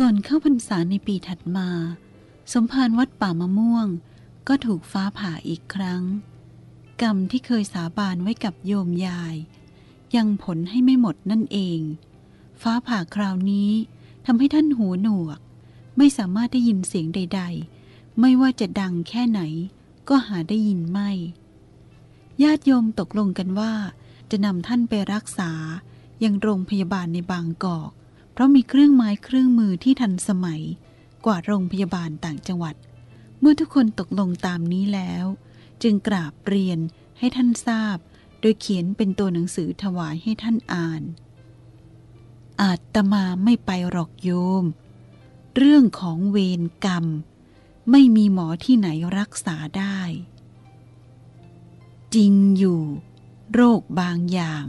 ก่อนเข้าพรรษาในปีถัดมา สมภารวัดป่ามะม่วง ก็ถูกฟ้าผ่าอีกครั้ง กรรมที่เคยสาบานไว้กับโยมยาย ยังผลให้ไม่หมดนั่นเอง ฟ้าผ่าคราวนี้ทำให้ท่านหูหนวก ไม่สามารถได้ยินเสียงใด ๆ ไม่ว่าจะดังแค่ไหน ก็หาได้ยินไม่ ญาติโยมตกลงกันว่า จะนำท่านไปรักษายังโรงพยาบาลในบางกอก เพราะมีเครื่องไม้เครื่องมือที่ทันสมัยกว่าโรงพยาบาลต่างจังหวัด เมื่อทุกคนตกลงตามนี้แล้ว จึงกราบเรียนให้ท่านทราบ โดยเขียนเป็นตัวหนังสือถวายให้ท่านอ่าน อาตมาไม่ไปหรอกโยม เรื่องของเวรกรรม ไม่มีหมอที่ไหนรักษาได้ จริงอยู่ โรคบางอย่าง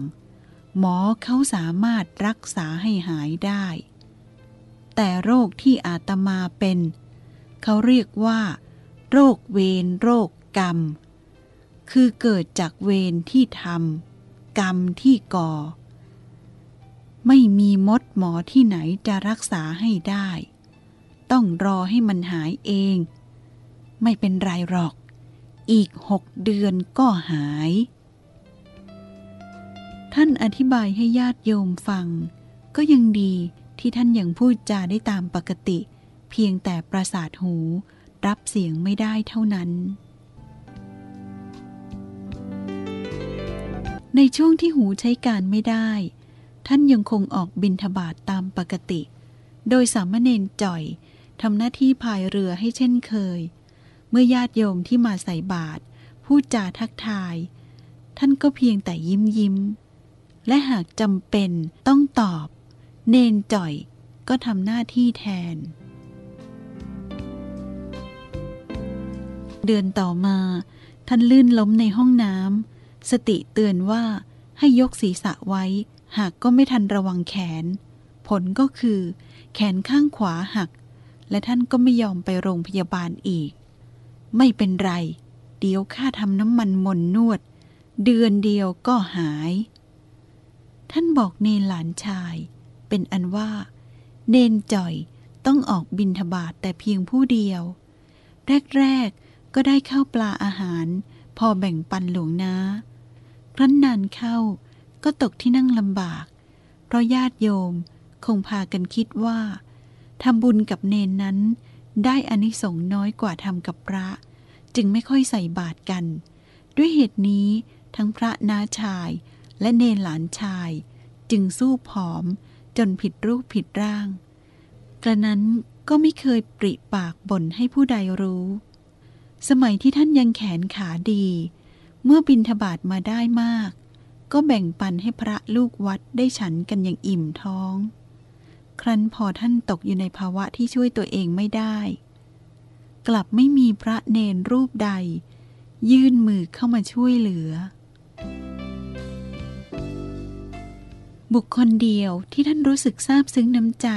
หมอเขาสามารถรักษาให้หายได้ แต่โรคที่อาตมาเป็น เขาเรียกว่า โรคเวรโรคกรรม คือเกิดจากเวรที่ทำกรรมที่ก่อ ไม่มีมดหมอที่ไหนจะรักษาให้ได้ ต้องรอให้มันหายเอง ไม่เป็นไรหรอก อีกหกเดือนก็หาย ท่านอธิบายให้ญาติโยมฟัง ก็ยังดีที่ท่านยังพูดจาได้ตามปกติ เพียงแต่ประสาทหูรับเสียงไม่ได้เท่านั้น ในช่วงที่หูใช้การไม่ได้ ท่านยังคงออกบินทบาทตามปกติ โดยสามเณรจ่อยทำหน้าที่พายเรือให้เช่นเคย เมื่อญาติโยมที่มาใส่บาตรพูดจาทักทาย ท่านก็เพียงแต่ยิ้มยิ้ม และหากจำเป็นต้องตอบ เนนจ่อยก็ทำหน้าที่แทน เดือนต่อมา ท่านลื่นล้มในห้องน้ำสติเตือนว่าให้ยกศีรษะไว้ หากก็ไม่ทันระวังแขน ผลก็คือ แขนข้างขวาหัก และท่านก็ไม่ยอมไปโรงพยาบาลอีก ไม่เป็นไร เดี๋ยวข้าทำน้ำมันมนนวด เดือนเดียวก็หาย ท่านบอกเนนหลานชาย เป็นอันว่า เนนจ่อยต้องออกบินทบาทแต่เพียงผู้เดียว แรก ๆ ก็ได้ข้าวปลาอาหาร พอแบ่งปันหลวงนาครั้นนานเข้าก็ตกที่นั่งลำบาก เพราะญาติโยมคงพากันคิดว่าทำบุญกับเนนนั้น ได้อานิสงส์น้อยกว่าทำกับพระ จึงไม่ค่อยใส่บาตรกัน ด้วยเหตุนี้ทั้งพระน้าชาย และเนนหลานชาย จึงสู้ผอมจนผิดรูปผิดร่าง กระนั้นก็ไม่เคยปริปากบ่นให้ผู้ใดรู้ สมัยที่ท่านยังแขนขาดี เมื่อบินทบาทมาได้มาก ก็แบ่งปันให้พระลูกวัดได้ฉันกันอย่างอิ่มท้อง ครั้นพอท่านตกอยู่ในภาวะที่ช่วยตัวเองไม่ได้ กลับไม่มีพระเนนรูปใด ยื่นมือเข้ามาช่วยเหลือ บุคคลเดียวที่ท่านรู้สึกซาบซึ้งน้ำใจ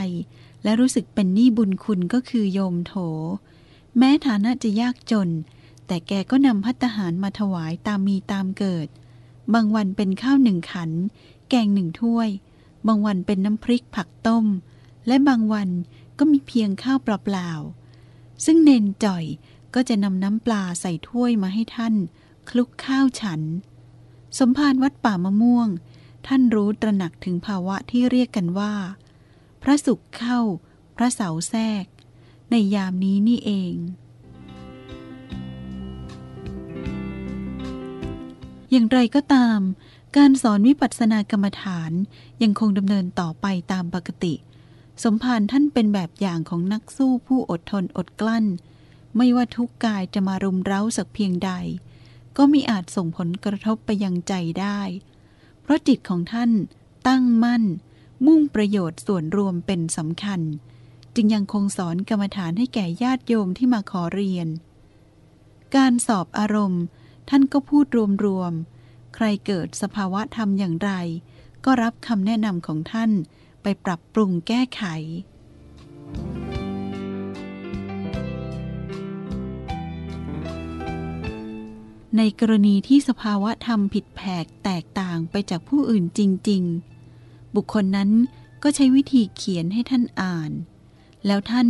และรู้สึกเป็นหนี้บุญคุณก็คือโยมโถ แม้ฐานะจะยากจน แต่แกก็นำพัตหารมาถวายตามมีตามเกิด บางวันเป็นข้าวหนึ่งขัน แกงหนึ่งถ้วย บางวันเป็นน้ำพริกผักต้ม และบางวันก็มีเพียงข้าวเปล่าๆซึ่งเนนจ่อยก็จะนำน้ำปลาใส่ถ้วยมาให้ท่าน คลุกข้าวฉัน สมภารวัดป่ามะม่วง ท่านรู้ตระหนักถึงภาวะที่เรียกกันว่า พระสุขเข้า พระเสาแทรก ในยามนี้นี่เอง อย่างไรก็ตาม การสอนวิปัสสนากรรมฐานยังคงดำเนินต่อไปตามปกติ สมภารท่านเป็นแบบอย่างของนักสู้ผู้อดทนอดกลั้น ไม่ว่าทุกกายจะมารุมเร้าสักเพียงใด ก็มิอาจส่งผลกระทบไปยังใจได้ เพราะจิตของท่านตั้งมั่น มุ่งประโยชน์ส่วนรวมเป็นสำคัญ จึงยังคงสอนกรรมฐานให้แก่ญาติโยมที่มาขอเรียน การสอบอารมณ์ ท่านก็พูดรวมๆ ใครเกิดสภาวะธรรมอย่างไร ก็รับคำแนะนำของท่านไปปรับปรุงแก้ไข ในกรณีที่สภาวะธรรมผิดแผกแตกต่างไปจากผู้อื่นจริง ๆ บุคคลนั้นก็ใช้วิธีเขียนให้ท่านอ่าน แล้วท่าน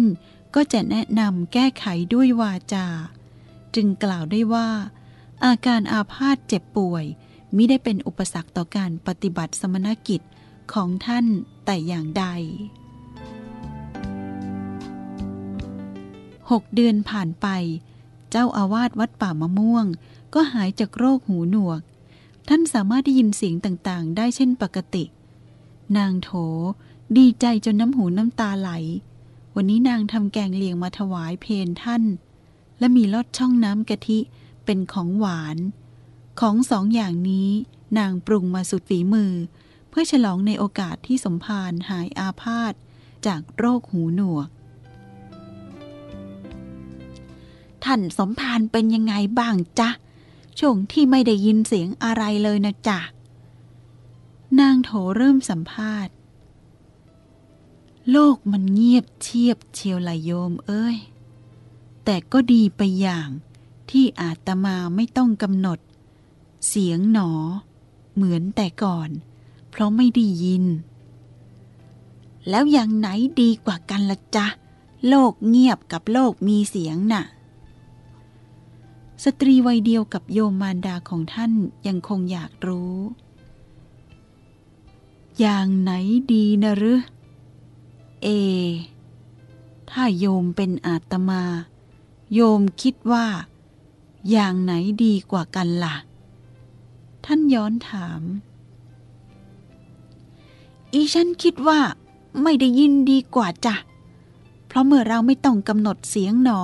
ก็จะแนะนำแก้ไขด้วยวาจา จึงกล่าวได้ว่า อาการอาพาธเจ็บป่วยมิได้เป็นอุปสรรคต่อการปฏิบัติสมณกิจของท่านแต่อย่างใดหกเดือนผ่านไป เจ้าอาวาสวัดป่ามะม่วง ก็หายจากโรคหูหนวก ท่านสามารถได้ยินเสียงต่างๆ ได้เช่นปกติ นางโถ ดีใจจนน้ำหูน้ำตาไหล วันนี้นางทำแกงเลียงมาถวายเพนท่าน และมีลอดช่องน้ำกะทิเป็นของหวาน ของสองอย่างนี้นางปรุงมาสุดฝีมือ เพื่อฉลองในโอกาสที่สมภารหายอาพาธจากโรคหูหนวก ท่านสมภารเป็นยังไงบ้างจ๊ะ ช่วงที่ไม่ได้ยินเสียงอะไรเลยนะจ๊ะ นางโถเริ่มสัมภาษณ์ โลกมันเงียบเชียบเชียวลายโยมเอ้ย แต่ก็ดีไปอย่างที่อาตมาไม่ต้องกำหนด เสียงหนอ เหมือนแต่ก่อน เพราะไม่ได้ยิน แล้วอย่างไหนดีกว่ากันละจ๊ะ โลกเงียบกับโลกมีเสียงน่ะ สตรีวัยเดียวกับโยมมารดาของท่านยังคงอยากรู้ อย่างไหนดีนะหรือเอ ถ้าโยมเป็นอาตมา โยมคิดว่า อย่างไหนดีกว่ากันล่ะ ท่านย้อนถาม อีฉันคิดว่า ไม่ได้ยินดีกว่าจ้ะ เพราะเมื่อเราไม่ต้องกำหนดเสียงหนอ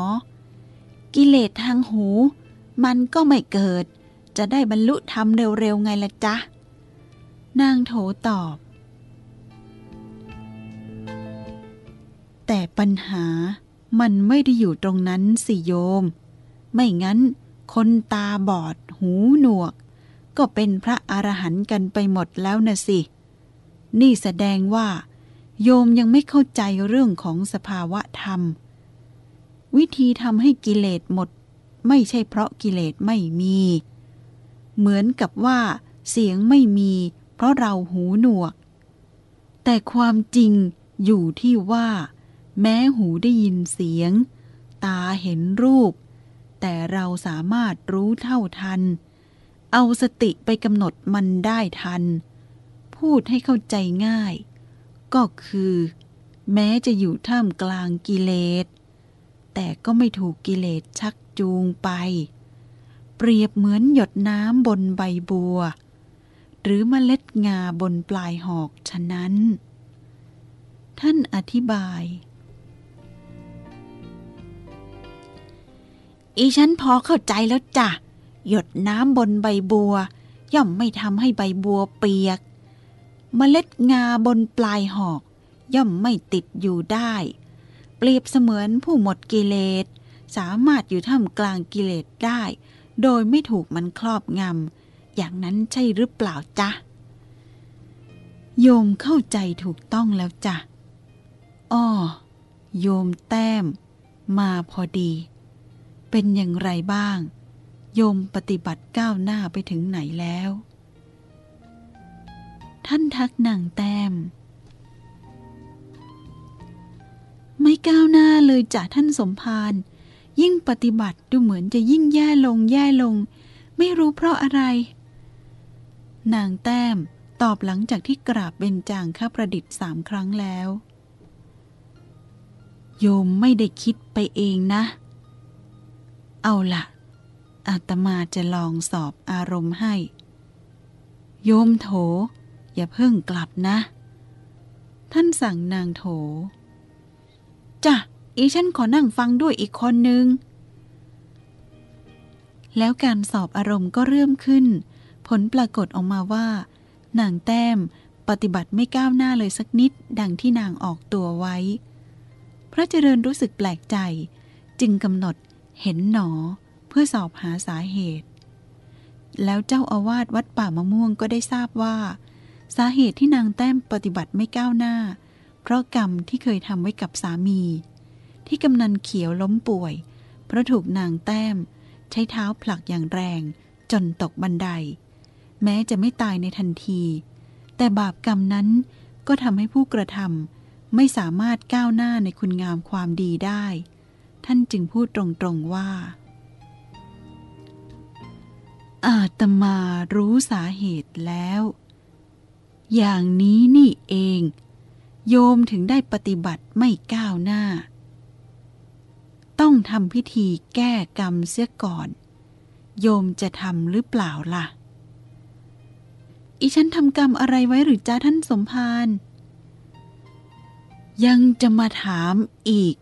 กิเลสทางหู มันก็ไม่เกิด จะได้บรรลุธรรมเร็วๆไงละจ๊ะ นางโถตอบ แต่ปัญหามันไม่ได้อยู่ตรงนั้นสิโยม ไม่งั้น คนตาบอด หูหนวก ก็เป็นพระอรหันต์กันไปหมดแล้วนะสิ นี่แสดงว่า โยมยังไม่เข้าใจเรื่องของสภาวะธรรม วิธีทำให้กิเลสหมด ไม่ใช่เพราะกิเลสไม่มี เหมือนกับว่า เสียงไม่มี เพราะเราหูหนวก แต่ความจริงอยู่ที่ว่า แม้หูได้ยินเสียง ตาเห็นรูป แต่เราสามารถรู้เท่าทัน เอาสติไปกำหนดมันได้ทัน พูดให้เข้าใจง่าย ก็คือ แม้จะอยู่ท่ามกลางกิเลสแต่ก็ไม่ถูกกิเลสชัก จูงไป เปรียบเหมือนหยดน้ำบนใบบัว หรือเมล็ดงาบนปลายหอกฉะนั้น ท่านอธิบาย อีฉันพอเข้าใจแล้วจ้ะ หยดน้ำบนใบบัว ย่อมไม่ทำให้ใบบัวเปียกเมล็ดงาบนปลายหอก ย่อมไม่ติดอยู่ได้ เปรียบเสมือนผู้หมดกิเลส สามารถอยู่ท่ามกลางกิเลสได้ โดยไม่ถูกมันครอบงำ อย่างนั้นใช่หรือเปล่าจ๊ะ โยมเข้าใจถูกต้องแล้วจ้ะอ้อโยมแต้ม มาพอดี เป็นอย่างไรบ้าง โยมปฏิบัติก้าวหน้าไปถึงไหนแล้ว ท่านทักนางแต้ม ไม่ก้าวหน้าเลยจ้ะท่านสมภาร ยิ่งปฏิบัติดูเหมือนจะยิ่งแย่ลงแย่ลง ไม่รู้เพราะอะไร นางแต้มตอบหลังจากที่กราบเบญจางข้าประดิษฐ์สามครั้งแล้ว โยมไม่ได้คิดไปเองนะ เอาละอาตมาจะลองสอบอารมณ์ให้ โยมโถ อย่าเพิ่งกลับนะ ท่านสั่งนางโถ จ้ะ อีฉันขอนั่งฟังด้วยอีกคนนึง แล้วการสอบอารมณ์ก็เริ่มขึ้น ผลปรากฏออกมาว่า นางแต้มปฏิบัติไม่ก้าวหน้าเลยสักนิดดังที่นางออกตัวไว้ พระเจริญรู้สึกแปลกใจ จึงกำหนดเห็นหนอเพื่อสอบหาสาเหตุ แล้วเจ้าอาวาสวัดป่ามะม่วงก็ได้ทราบว่า สาเหตุที่นางแต้มปฏิบัติไม่ก้าวหน้า เพราะกรรมที่เคยทำไว้กับสามี ที่กำนันเขียวล้มป่วย เพราะถูกนางแต้ม ใช้เท้าผลักอย่างแรง จนตกบันได แม้จะไม่ตายในทันที แต่บาปกรรมนั้นก็ทำให้ผู้กระทำไม่สามารถก้าวหน้าในคุณงามความดีได้ ท่านจึงพูดตรงๆว่า อาตมารู้สาเหตุแล้ว อย่างนี้นี่เอง โยมถึงได้ปฏิบัติไม่ก้าวหน้า ต้องทำพิธีแก้กรรมเสียก่อน โยมจะทำหรือเปล่าล่ะ อีฉันทำกรรมอะไรไว้หรือจ้าท่านสมภารยังจะมาถามอีก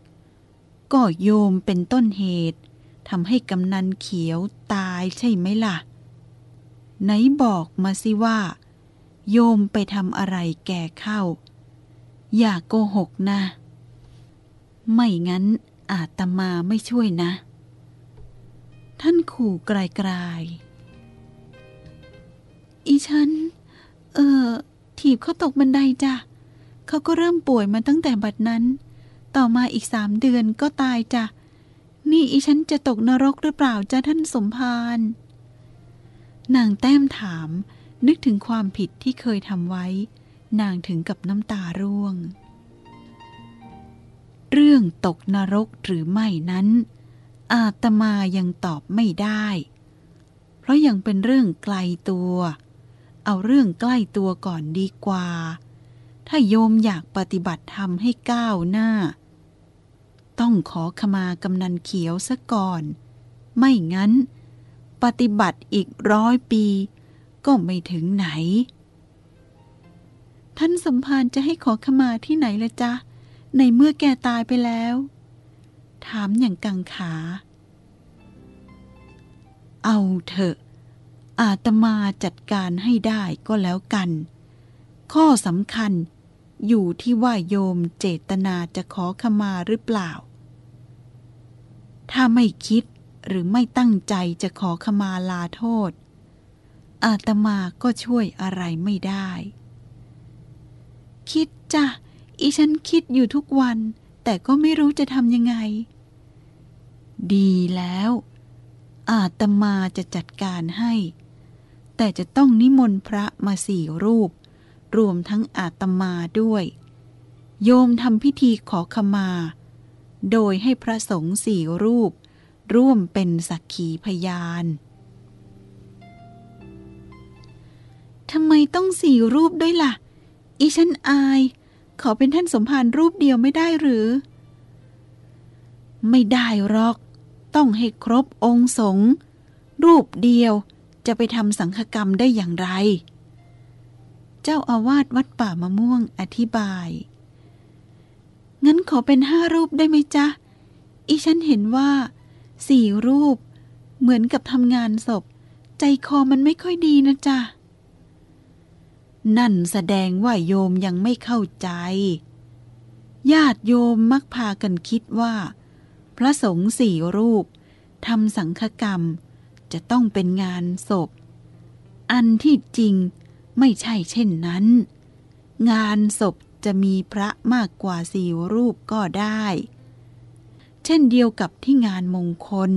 ก็โยมเป็นต้นเหตุทำให้กำนันเขียวตายใช่ไหมล่ะ ไหนบอกมาสิว่า โยมไปทำอะไรแก่เข้า อย่าโกหกนะ ไม่งั้น อาตมาไม่ช่วยนะ ท่านขู่ไกลๆอีฉัน เออถีบเขาตกบันไดจ้ะเขาก็เริ่มป่วยมาตั้งแต่บัดนั้น ต่อมาอีกสามเดือนก็ตายจ้ะ นี่อีฉันจะตกนรกหรือเปล่าจ้ะท่านสมภารนางแต้มถามนึกถึงความผิดที่เคยทำไว้ นางถึงกับน้ำตาร่วง เรื่องตกนรกหรือไม่นั้น อาตมายังตอบไม่ได้ เพราะยังเป็นเรื่องไกลตัว เอาเรื่องใกล้ตัวก่อนดีกว่า ถ้าโยมอยากปฏิบัติธรรมให้ก้าวหน้า ต้องขอขมากำนันเขียวซะก่อน ไม่งั้น ปฏิบัติอีกร้อยปี ก็ไม่ถึงไหน ท่านสมภารจะให้ขอขมาที่ไหนละจ๊ะ ในเมื่อแกตายไปแล้ว ถามอย่างกังขา เอาเถอะ อาตมาจัดการให้ได้ก็แล้วกัน ข้อสำคัญอยู่ที่ว่าโยมเจตนาจะขอขมาหรือเปล่า ถ้าไม่คิดหรือไม่ตั้งใจจะขอขมาลาโทษ อาตมาก็ช่วยอะไรไม่ได้ คิดจ้ะ อีฉันคิดอยู่ทุกวัน แต่ก็ไม่รู้จะทำยังไง ดีแล้ว อาตมาจะจัดการให้ แต่จะต้องนิมนต์พระมาสี่รูป รวมทั้งอาตมาด้วย โยมทำพิธีขอขมา โดยให้พระสงฆ์สี่รูป ร่วมเป็นสักขีพยานทำไมต้องสี่รูปด้วยล่ะ อีฉันอาย ขอเป็นท่านสมภารรูปเดียวไม่ได้หรือ ไม่ได้หรอก ต้องให้ครบองค์สงรูปเดียวจะไปทำสังฆกรรมได้อย่างไร เจ้าอาวาสวัดป่ามะม่วงอธิบาย งั้นขอเป็นห้ารูปได้ไหมจ๊ะ อีฉันเห็นว่าสี่รูป เหมือนกับทำงานศพ ใจคอมันไม่ค่อยดีนะจ๊ะ นั่นแสดงว่าโยมยังไม่เข้าใจ ญาติโยมมักพากันคิดว่า พระสงฆ์สี่รูปทำสังฆกรรม จะต้องเป็นงานศพ อันที่จริงไม่ใช่เช่นนั้น งานศพจะมีพระมากกว่าสี่รูปก็ได้ เช่นเดียวกับที่งานมงคล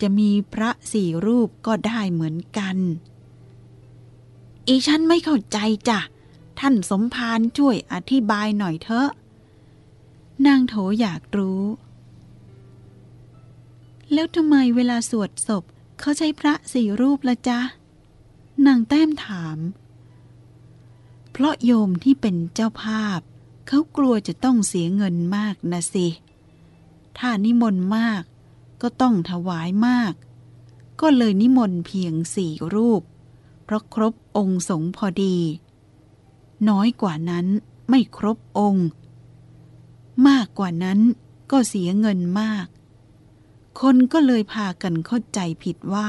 จะมีพระสี่รูปก็ได้เหมือนกัน อีฉันไม่เข้าใจจ้ะ ท่านสมภารช่วยอธิบายหน่อยเถอะ นางโถอยากรู้ แล้วทำไมเวลาสวดศพเขาใช้พระสี่รูปละจ๊ะ นางแต้มถาม เพราะโยมที่เป็นเจ้าภาพ เขากลัวจะต้องเสียเงินมากนะสิ ถ้านิมนต์มากก็ต้องถวายมาก ก็เลยนิมนต์เพียงสี่รูป เพราะครบองค์สงพอดี น้อยกว่านั้นไม่ครบองค์ มากกว่านั้นก็เสียเงินมาก คนก็เลยพากันเข้าใจผิดว่า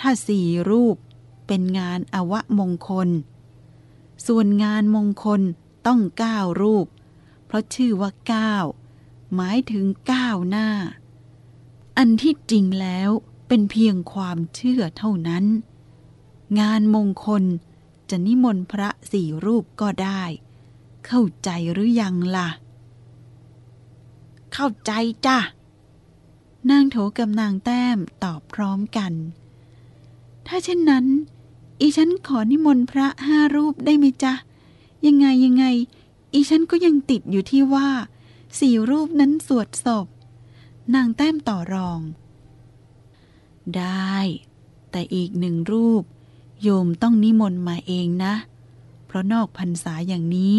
ถ้าสี่รูปเป็นงานอวะมงคล ส่วนงานมงคลต้องเก้ารูป เพราะชื่อว่าเก้าหมายถึงก้าหน้า อันที่จริงแล้วเป็นเพียงความเชื่อเท่านั้น งานมงคลจะนิมนต์พระสี่รูปก็ได้ เข้าใจหรือยังล่ะ เข้าใจจ้ะนางโถกับนางแต้มตอบพร้อมกัน ถ้าเช่นนั้น อีฉันขอนิมนต์พระห้ารูปได้ไหมจ๊ะ ยังไงยังไง อีฉันก็ยังติดอยู่ที่ว่าสี่รูปนั้นสวดศพ นางแต้มต่อรอง ได้ แต่อีกหนึ่งรูป โยมต้องนิมนต์มาเองนะ เพราะนอกพรรษาอย่างนี้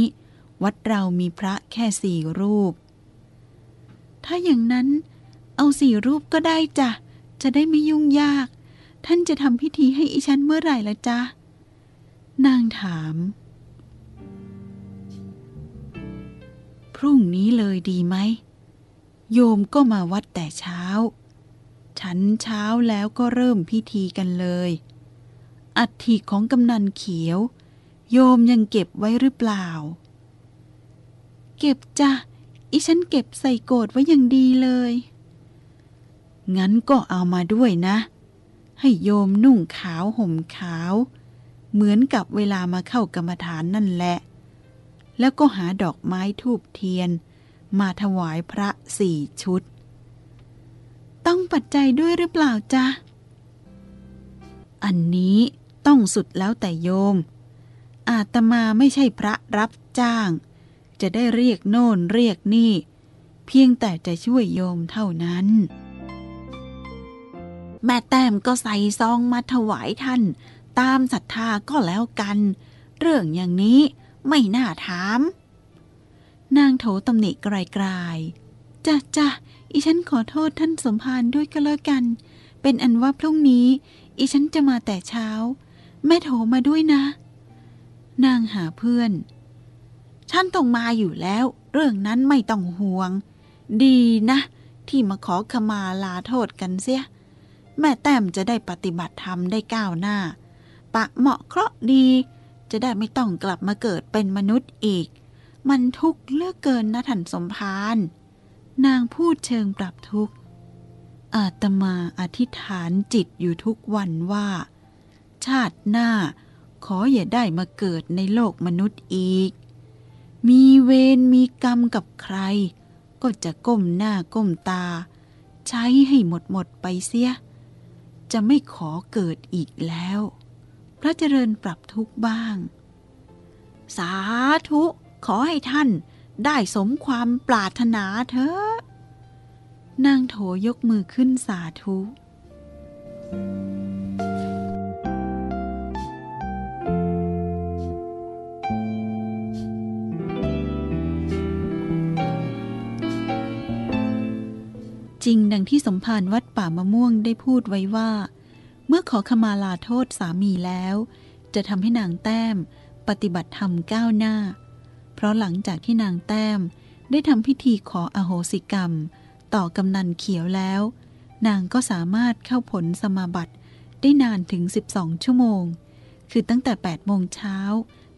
วัดเรามีพระแค่สี่รูป ถ้าอย่างนั้นเอาสี่รูปก็ได้จ้ะ จะได้ไม่ยุ่งยาก ท่านจะทำพิธีให้อีฉันเมื่อไหร่ละจ๊ะ นางถาม พรุ่งนี้เลยดีไหม โยมก็มาวัดแต่เช้า ฉันเช้าแล้วก็เริ่มพิธีกันเลย อัฐิของกำนันเขียว โยมยังเก็บไว้หรือเปล่า เก็บจ้ะอีฉันเก็บใส่โกดไว้อย่างดีเลย งั้นก็เอามาด้วยนะ ให้โยมนุ่งขาวห่มขาว เหมือนกับเวลามาเข้ากรรมฐานนั่นแหละ แล้วก็หาดอกไม้ทูบเทียน มาถวายพระสี่ชุด ต้องปัจจัยด้วยหรือเปล่าจ๊ะอันนี้ ต้องสุดแล้วแต่โยม อาตมาไม่ใช่พระรับจ้าง จะได้เรียกโน่นเรียกนี่ เพียงแต่จะช่วยโยมเท่านั้น แม่แต้มก็ใส่ซองมาถวายท่าน ตามศรัทธาก็แล้วกัน เรื่องอย่างนี้ไม่น่าถาม นางโถตำหนิไกลๆจ้ะจ้ะอีฉันขอโทษท่านสมภารด้วยก็แล้วกัน เป็นอันว่าพรุ่งนี้ อีฉันจะมาแต่เช้า แม่โถมาด้วยนะ นางหาเพื่อน ฉันต้องมาอยู่แล้ว เรื่องนั้นไม่ต้องห่วง ดีนะ ที่มาขอขมาลาโทษกันเสีย แม่แต้มจะได้ปฏิบัติธรรมได้ก้าวหน้า ปะเหมาะเคราะห์ดี จะได้ไม่ต้องกลับมาเกิดเป็นมนุษย์อีก มันทุกข์เลือกเกินนะท่านสมภารนางพูดเชิงปรับทุกข์อาตมาอธิษฐานจิตอยู่ทุกวันว่า ชาติหน้า ขออย่าได้มาเกิดในโลกมนุษย์อีก มีเวรมีกรรมกับใคร ก็จะก้มหน้าก้มตา ใช้ให้หมดหมดไปเสีย จะไม่ขอเกิดอีกแล้ว พระเจริญปรับทุกข์บ้าง สาธุขอให้ท่านได้สมความปรารถนาเถอะนางโถยกมือขึ้นสาธุ จริงดังที่สมภารวัดป่ามะม่วงได้พูดไว้ว่า เมื่อขอขมาลาโทษสามีแล้ว จะทำให้นางแต้มปฏิบัติธรรมก้าวหน้า เพราะหลังจากที่นางแต้มได้ทำพิธีขออโหสิกรรม ต่อกำนันเขียวแล้ว นางก็สามารถเข้าผลสมาบัติได้นานถึง 12 ชั่วโมง คือตั้งแต่ 8 โมงเช้า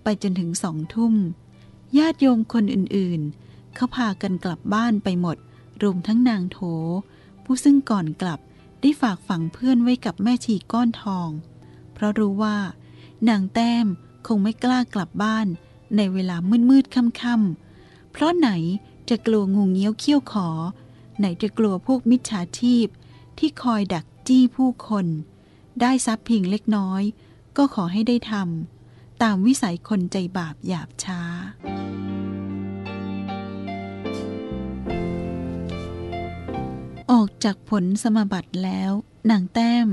ไปจนถึงสองทุ่ม ญาติโยมคนอื่นๆ เขาพากันกลับบ้านไปหมด รวมทั้งนางโถ ผู้ซึ่งก่อนกลับได้ฝากฝังเพื่อนไว้กับแม่ชีก้อนทอง เพราะรู้ว่า นางแต้มคงไม่กล้ากลับบ้านในเวลามืดๆค่ำๆเพราะไหนจะกลัวงูเงี้ยวเขี้ยวขอ ไหนจะกลัวพวกมิจฉาชีพ ที่คอยดักจี้ผู้คน ได้ทรัพย์เพียงเล็กน้อย ก็ขอให้ได้ทำตามวิสัยคนใจบาปหยาบช้า ออกจากผลสมบัติแล้วนางแต้ม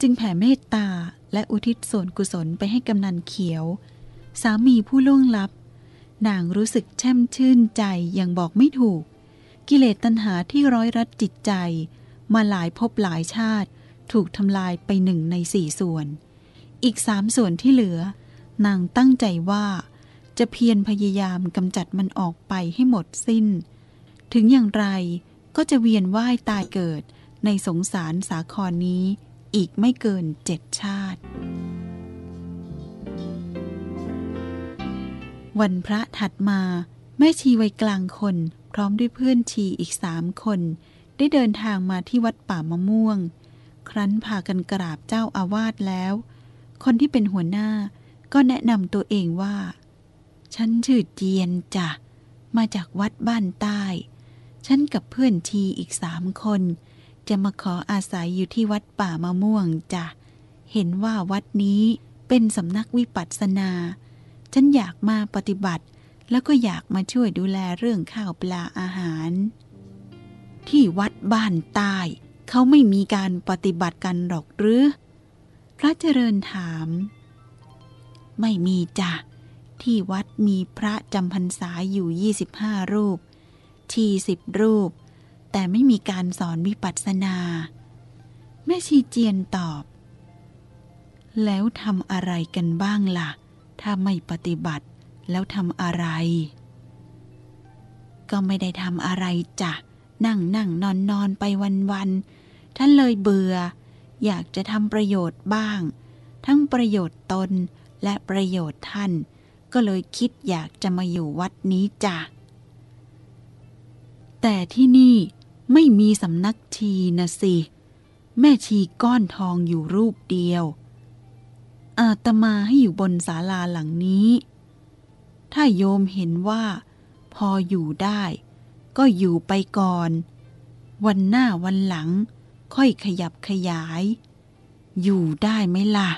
จึงแผ่เมตตาและอุทิศส่วนกุศลไปให้กำนันเขียว สามีผู้ล่วงลับ นางรู้สึกแช่มชื่นใจอย่างบอกไม่ถูก กิเลสตัณหาที่ร้อยรัดจิตใจ มาหลายภพหลายชาติ ถูกทำลายไปหนึ่งในสี่ส่วน อีกสามส่วนที่เหลือ นางตั้งใจว่า จะเพียรพยายามกำจัดมันออกไปให้หมดสิ้น ถึงอย่างไร ก็จะเวียนว่ายตายเกิดในสงสารสาครนี้อีกไม่เกินเจ็ดชาติ วันพระถัดมาแม่ชีวัยกลางคนพร้อมด้วยเพื่อนชีอีกสามคน ได้เดินทางมาที่วัดป่ามะม่วง ครั้นพากันกราบเจ้าอาวาสแล้ว คนที่เป็นหัวหน้าก็แนะนำตัวเองว่า ฉันชื่อเจียนจ้ะมาจากวัดบ้านใต้ ฉันกับเพื่อนชีอีกสามคน จะมาขออาศัยอยู่ที่วัดป่ามะม่วงจ้ะ เห็นว่าวัดนี้เป็นสำนักวิปัสสนา ฉันอยากมาปฏิบัติ แล้วก็อยากมาช่วยดูแลเรื่องข้าวปลาอาหาร ที่วัดบ้านใต้เขาไม่มีการปฏิบัติกันหรอกหรือ พระเจริญถาม ไม่มีจ้ะ ที่วัดมีพระจำพรรษาอยู่ 25 รูป ทีสิบรูป แต่ไม่มีการสอนวิปัสสนา แม่ชีเจียนตอบ แล้วทำอะไรกันบ้างล่ะ ถ้าไม่ปฏิบัติแล้วทำอะไร ก็ไม่ได้ทำอะไรจ้ะ นั่งนั่งนอนนอนไปวันวันท่านเลยเบื่อ อยากจะทำประโยชน์บ้าง ทั้งประโยชน์ตนและประโยชน์ท่าน ก็เลยคิดอยากจะมาอยู่วัดนี้จ้ะ แต่ที่นี่ไม่มีสำนักชีนะสิ แม่ชีก้อนทองอยู่รูปเดียว อาตมาให้อยู่บนศาลาหลังนี้ ถ้าโยมเห็นว่า พออยู่ได้ ก็อยู่ไปก่อน วันหน้าวันหลัง ค่อยขยับขยาย อยู่ได้ไหมล่ะ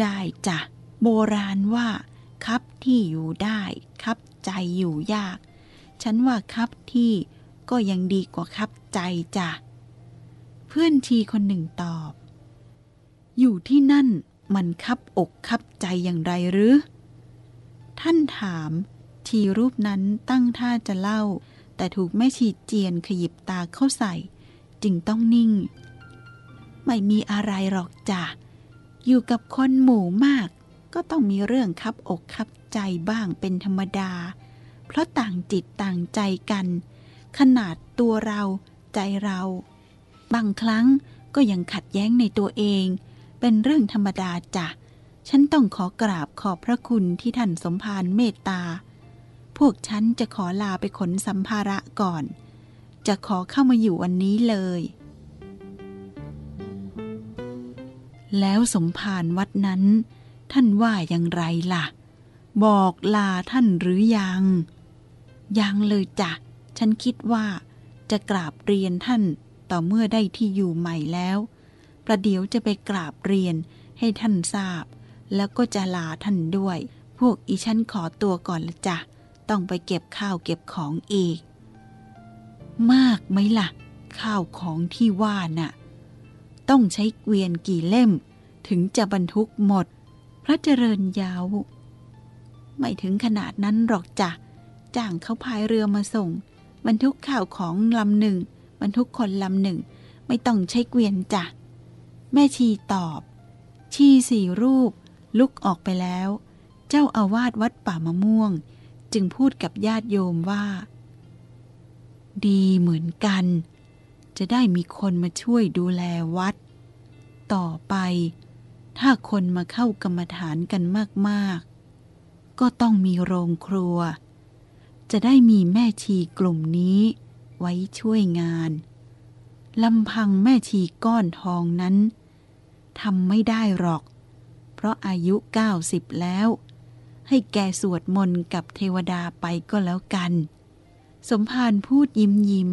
ได้จ้ะ โบราณว่า ครับที่อยู่ได้ ครับใจอยู่ยาก ฉันว่าครับที่ก็ยังดีกว่าครับใจจ้ะ เพื่อนทีคนหนึ่งตอบ อยู่ที่นั่นมันคับอกคับใจอย่างไรหรือ ท่านถามทีรูปนั้นตั้งท่าจะเล่า แต่ถูกแม่ชีเจียนขยิบตาเข้าใส่ จึงต้องนิ่ง ไม่มีอะไรหรอกจ้ะ อยู่กับคนหมู่มาก ก็ต้องมีเรื่องคับอกคับใจบ้างเป็นธรรมดา เพราะต่างจิตต่างใจกัน ขนาดตัวเราใจเรา บางครั้งก็ยังขัดแย้งในตัวเอง เป็นเรื่องธรรมดาจ้ะ ฉันต้องขอกราบขอบพระคุณที่ท่านสมภารเมตตา พวกฉันจะขอลาไปขนสัมภาระก่อน จะขอเข้ามาอยู่วันนี้เลย แล้วสมภารวัดนั้น ท่านว่าอย่างไรล่ะ บอกลาท่านหรือยัง ยังเลยจ้ะ ฉันคิดว่าจะกราบเรียนท่านต่อเมื่อได้ที่อยู่ใหม่แล้ว ประเดี๋ยวจะไปกราบเรียนให้ท่านทราบ แล้วก็จะลาท่านด้วย พวกอีฉันขอตัวก่อนละจ้ะ ต้องไปเก็บข้าวเก็บของอีก มากไหมล่ะ ข้าวของที่ว่าน่ะ ต้องใช้เกวียนกี่เล่ม ถึงจะบรรทุกหมด พระเจริญยาว ไม่ถึงขนาดนั้นหรอกจ้ะ จ้างเขาพายเรือมาส่ง บรรทุกข่าวของลำหนึ่ง บรรทุกคนลำหนึ่ง ไม่ต้องใช้เกวียนจ้ะ แม่ชีตอบ ชีสี่รูป ลุกออกไปแล้ว เจ้าอาวาสวัดป่ามะม่วง จึงพูดกับญาติโยมว่า ดีเหมือนกัน จะได้มีคนมาช่วยดูแลวัด ต่อไป ถ้าคนมาเข้ากรรมฐานกันมากๆก็ต้องมีโรงครัว จะได้มีแม่ชีกลุ่มนี้ไว้ช่วยงานลำพังแม่ชีก้อนทองนั้นทำไม่ได้หรอก เพราะอายุ 90 แล้ว ให้แกสวดมนต์กับเทวดาไปก็แล้วกัน สมภารพูดยิ้มยิ้ม